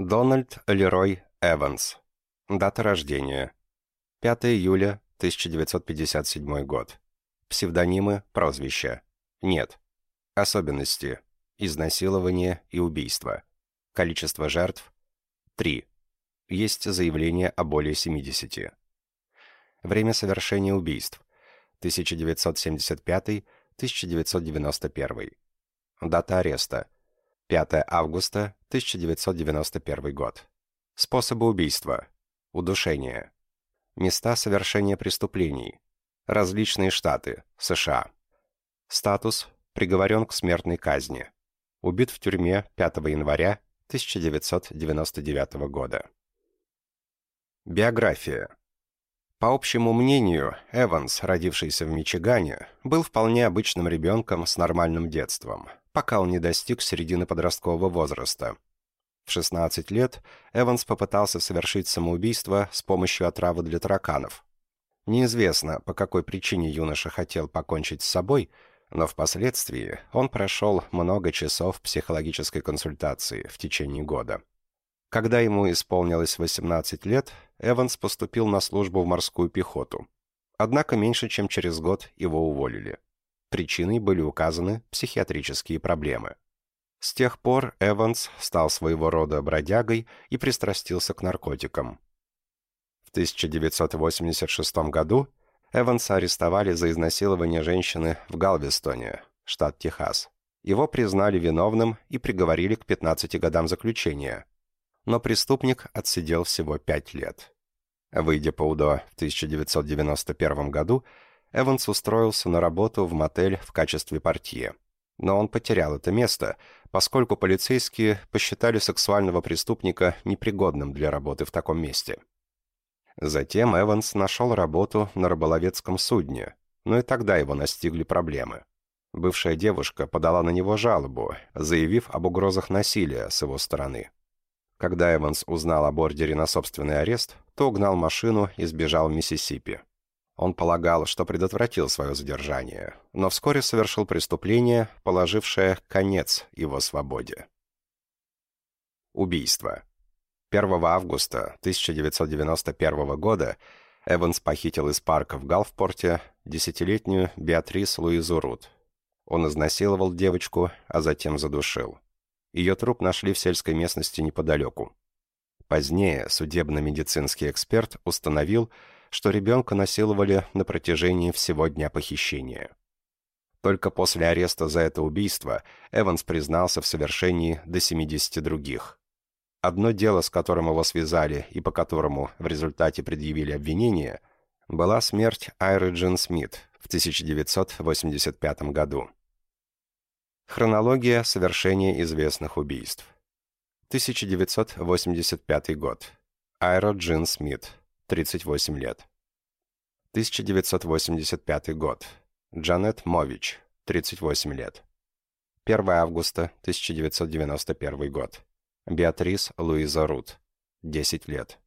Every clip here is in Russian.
Дональд Лерой Эванс. Дата рождения. 5 июля 1957 год. Псевдонимы, прозвища. Нет. Особенности. Изнасилование и убийство. Количество жертв. 3. Есть заявление о более 70. Время совершения убийств. 1975-1991. Дата ареста. 5 августа 1991 год. Способы убийства. Удушение. Места совершения преступлений. Различные штаты. США. Статус. Приговорен к смертной казни. Убит в тюрьме 5 января 1999 года. Биография. По общему мнению, Эванс, родившийся в Мичигане, был вполне обычным ребенком с нормальным детством, пока он не достиг середины подросткового возраста. В 16 лет Эванс попытался совершить самоубийство с помощью отравы для тараканов. Неизвестно, по какой причине юноша хотел покончить с собой, но впоследствии он прошел много часов психологической консультации в течение года. Когда ему исполнилось 18 лет, Эванс поступил на службу в морскую пехоту. Однако меньше чем через год его уволили. Причиной были указаны психиатрические проблемы. С тех пор Эванс стал своего рода бродягой и пристрастился к наркотикам. В 1986 году Эванса арестовали за изнасилование женщины в Галвестоне, штат Техас. Его признали виновным и приговорили к 15 годам заключения – но преступник отсидел всего пять лет. Выйдя по УДО в 1991 году, Эванс устроился на работу в мотель в качестве портье. Но он потерял это место, поскольку полицейские посчитали сексуального преступника непригодным для работы в таком месте. Затем Эванс нашел работу на рыболовецком судне, но и тогда его настигли проблемы. Бывшая девушка подала на него жалобу, заявив об угрозах насилия с его стороны. Когда Эванс узнал о бордере на собственный арест, то угнал машину и сбежал в Миссисипи. Он полагал, что предотвратил свое задержание, но вскоре совершил преступление, положившее конец его свободе. Убийство. 1 августа 1991 года Эванс похитил из парка в Галфпорте десятилетнюю Беатрис Луизу Рут. Он изнасиловал девочку, а затем задушил. Ее труп нашли в сельской местности неподалеку. Позднее судебно-медицинский эксперт установил, что ребенка насиловали на протяжении всего дня похищения. Только после ареста за это убийство Эванс признался в совершении до 70 других. Одно дело, с которым его связали и по которому в результате предъявили обвинение, была смерть Айры Джин Смит в 1985 году. Хронология совершения известных убийств. 1985 год. Айро Джин Смит, 38 лет. 1985 год. Джанет Мович, 38 лет. 1 августа 1991 год. Беатрис Луиза Рут, 10 лет.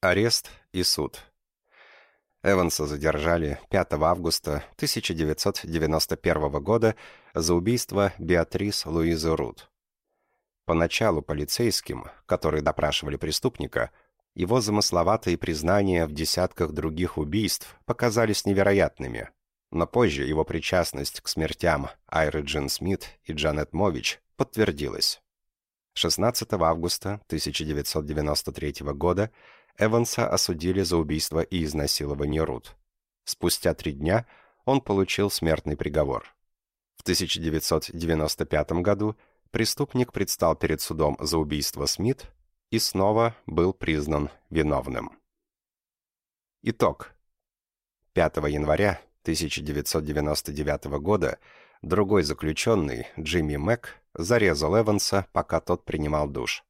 Арест и суд. Эванса задержали 5 августа 1991 года за убийство Беатрис Луизы Рут. Поначалу полицейским, которые допрашивали преступника, его замысловатые признания в десятках других убийств показались невероятными, но позже его причастность к смертям Айры Джин Смит и Джанет Мович подтвердилась. 16 августа 1993 года Эванса осудили за убийство и изнасилование Рут. Спустя три дня он получил смертный приговор. В 1995 году преступник предстал перед судом за убийство Смит и снова был признан виновным. Итог. 5 января 1999 года другой заключенный, Джимми Мэг, зарезал Эванса, пока тот принимал душ.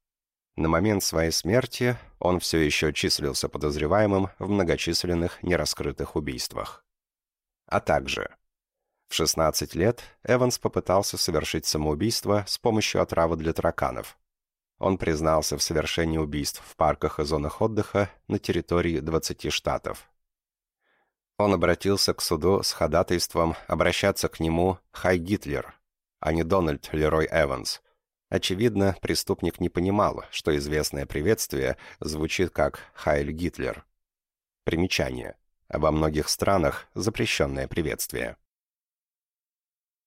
На момент своей смерти он все еще числился подозреваемым в многочисленных нераскрытых убийствах. А также в 16 лет Эванс попытался совершить самоубийство с помощью отравы для тараканов. Он признался в совершении убийств в парках и зонах отдыха на территории 20 штатов. Он обратился к суду с ходатайством обращаться к нему Хай Гитлер, а не Дональд Лерой Эванс – Очевидно, преступник не понимал, что известное приветствие звучит как «Хайль Гитлер». Примечание. Во многих странах запрещенное приветствие.